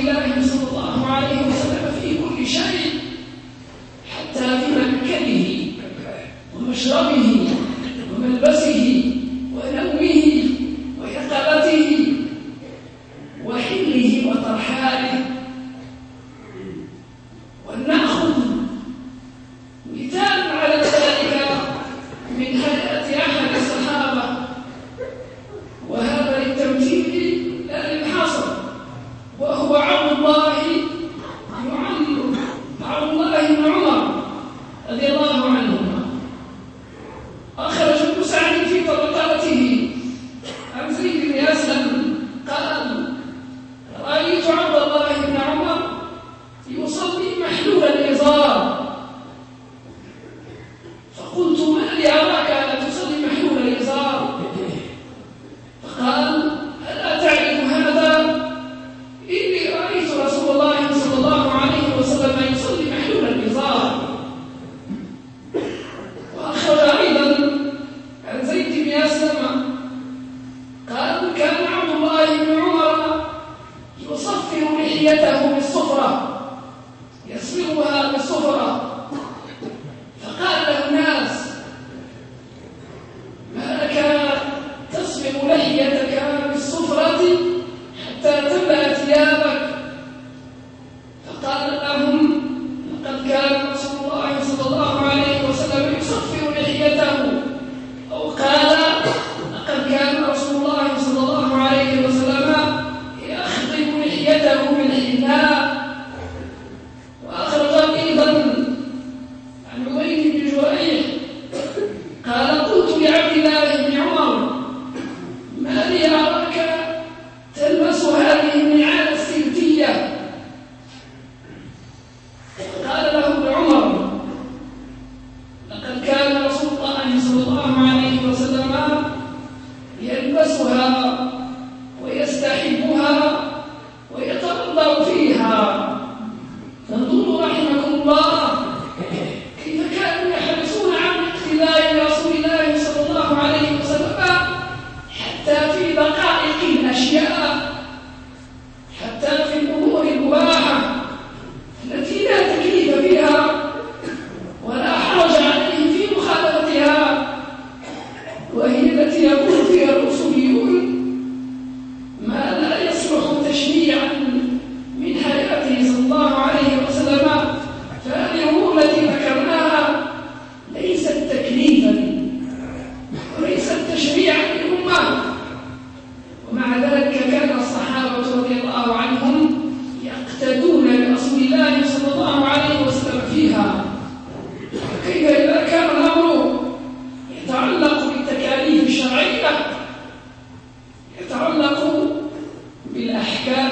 Obrigada, Jesus.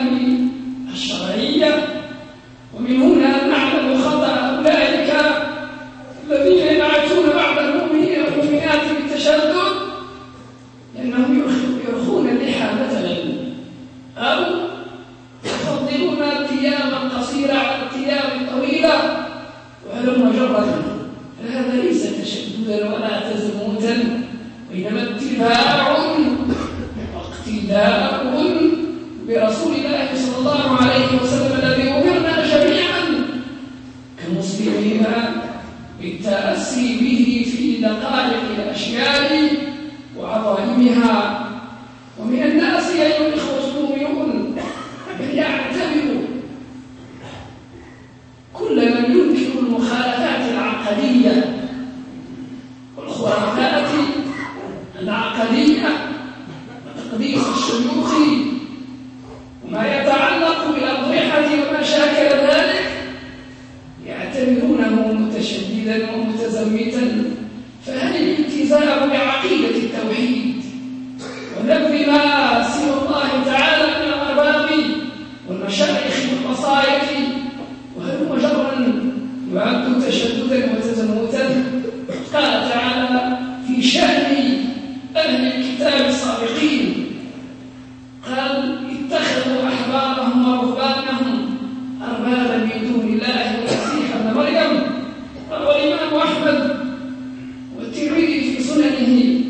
لما أسلم وكان You.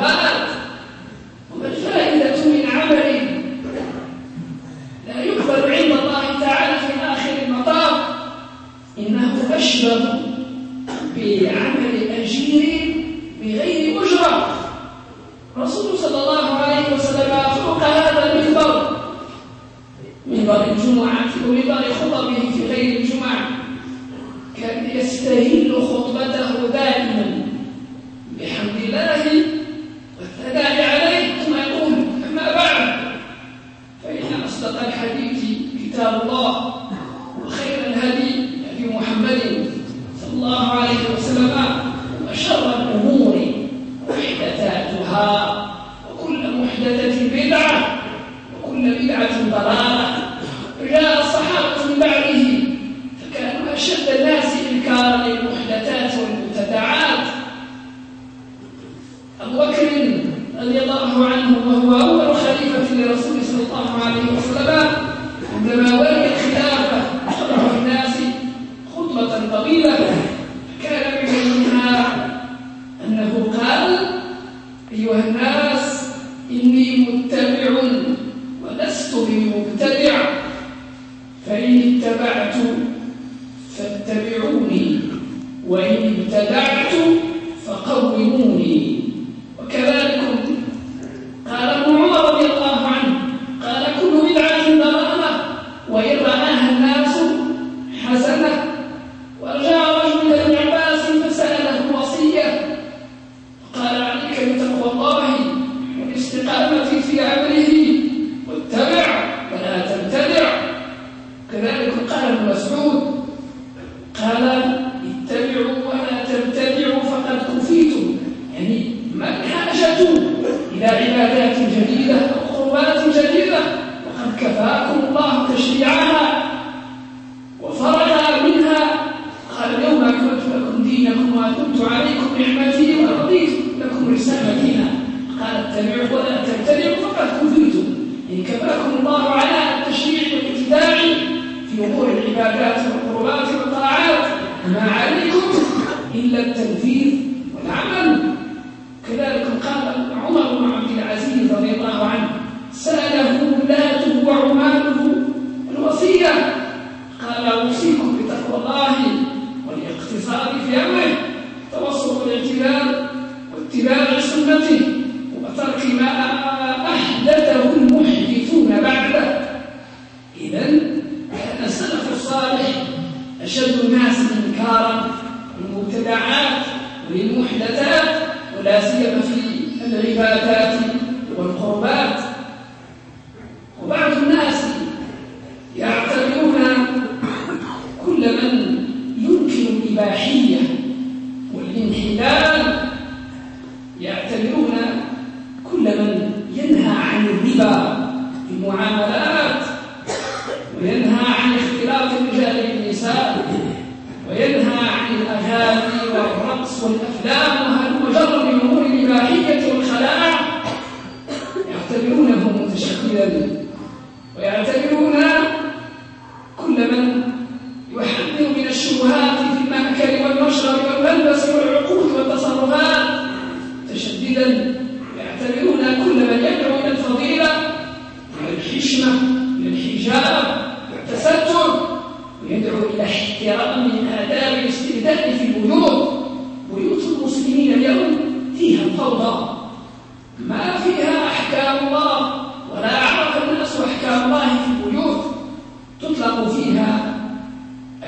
ومال كل بدعة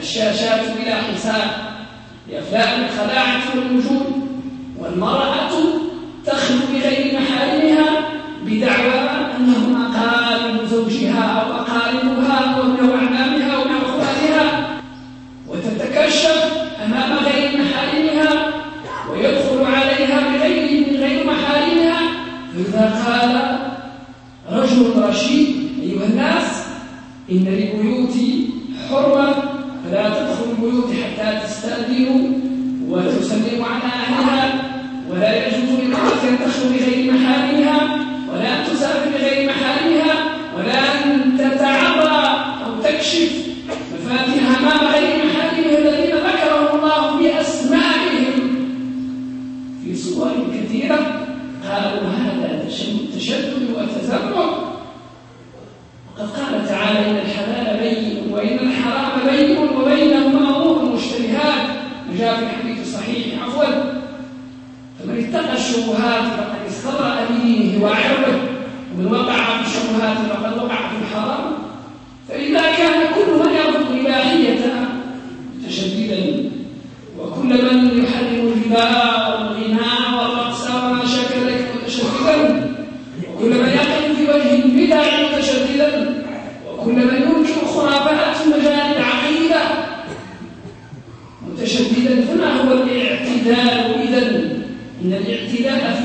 الشاشات بلا حساب. لأفلام الخلاعة والنجوم والمرأة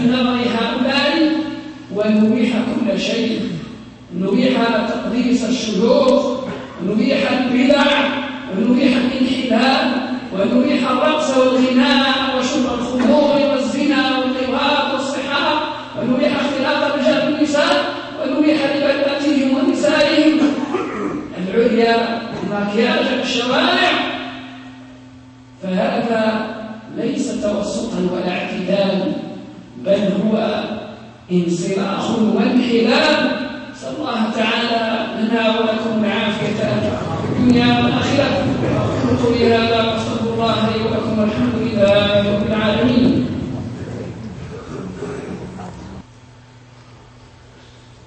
نظر هؤلاء ونبيح كل شيء. نبيح تقديس الشذوذ ونبيح البدع ونبيح الانحلال ونبيح الرقص والغناء وشرب الخمور والزنا واللواط والصحاب ونبيح اختلاط الرجال بالنساء ونبيح لبناتهم ونسائهم. العليا مكياج الشوارع. فهذا ليس توسطا ولا اعتدال بل هو انصراخ وانحلال نسال الله تعالى لنا ولكم العافية في الدنيا والآخرة. قولوا هذا وأستغفر الله لي ولكم والحمد لله رب العالمين.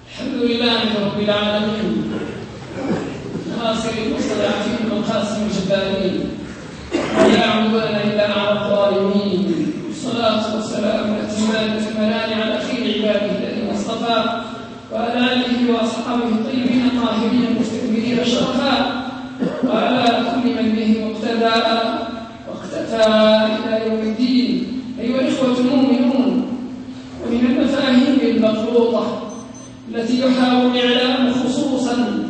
الحمد لله رب العالمين. ناصر المستضعفين والقاسم الجبارين. ولا عدوان إلا على الظالمين. والصلاة والسلام الاكملان على خير عباده الذين اصطفى وعلى آله وأصحابه الطيبين الطاهرين المستكبرين الشرفاء وعلى كل من به مقتدى واقتفى إلى يوم الدين. أيها الإخوة المؤمنون ومن المفاهيم المغلوطه التي يحاول الإعلام خصوصا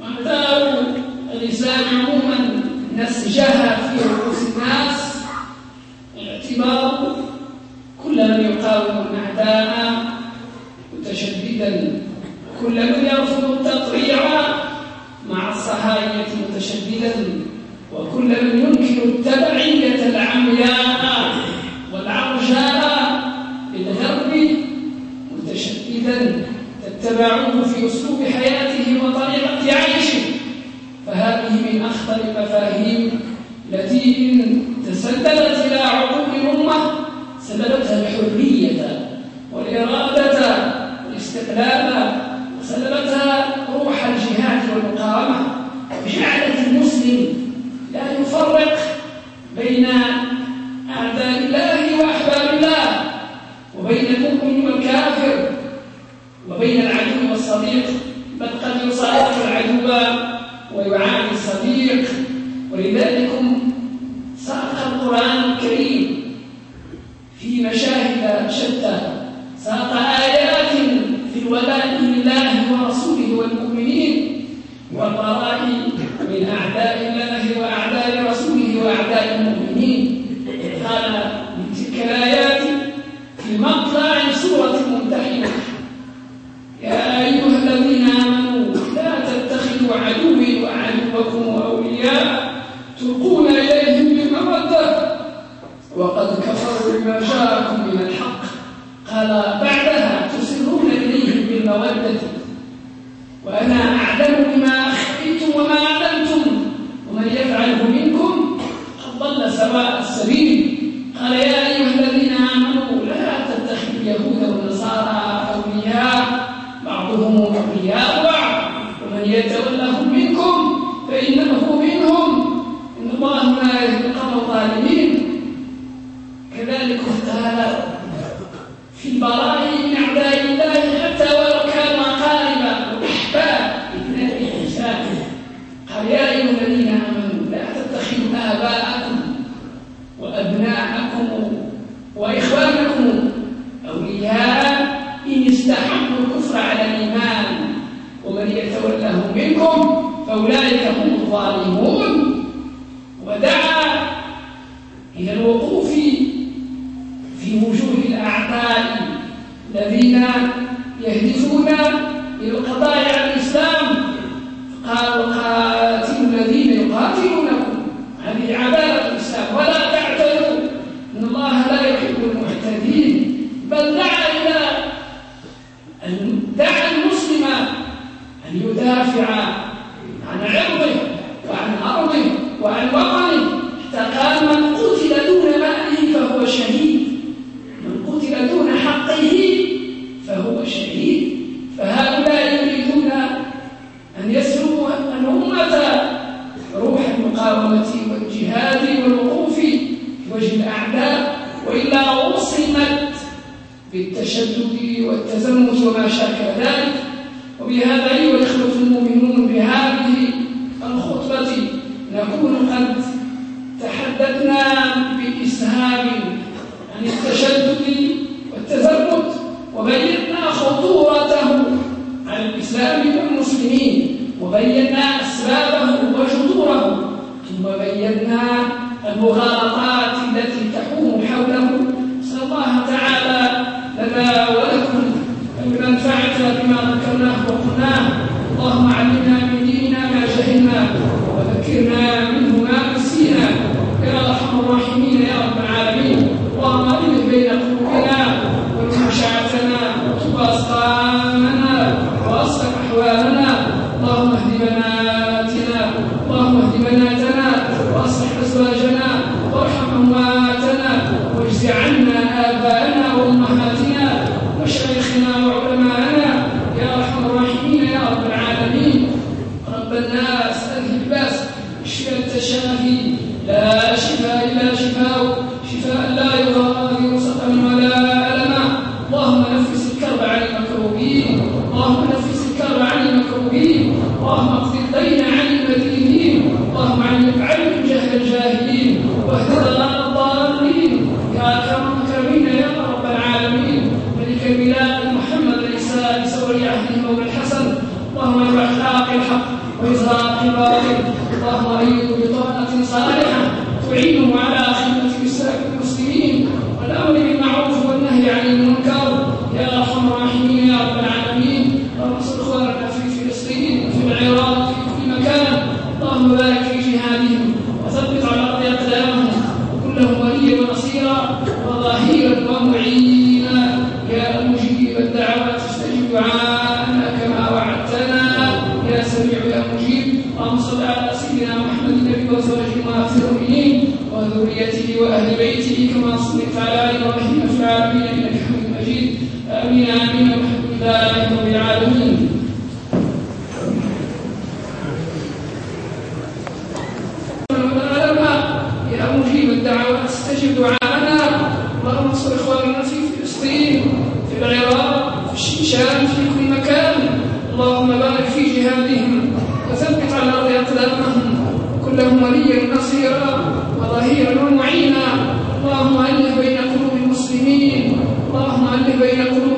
وأعداء اللسان عموما نسجها في رؤوس الناس اعتبار كل من يقاوم الأعداء متشددا كل من يرفض التطبيع مع الصهاينة متشددا وكل من ينكر التبعية العمياء والعرجاء للغرب متشددا تتبعوه في أسلوب حياته وطريقة عيشه. فهذه من أخطر المفاهيم مشاهد شتى ساق آيات في الولاء لله ورسوله والمؤمنين والبراء 你还要我们也只 как на وليا نصيرا وظهيرا ومعينا اللهم ألف بين قلوب المسلمين. اللهم ألف بين قلوب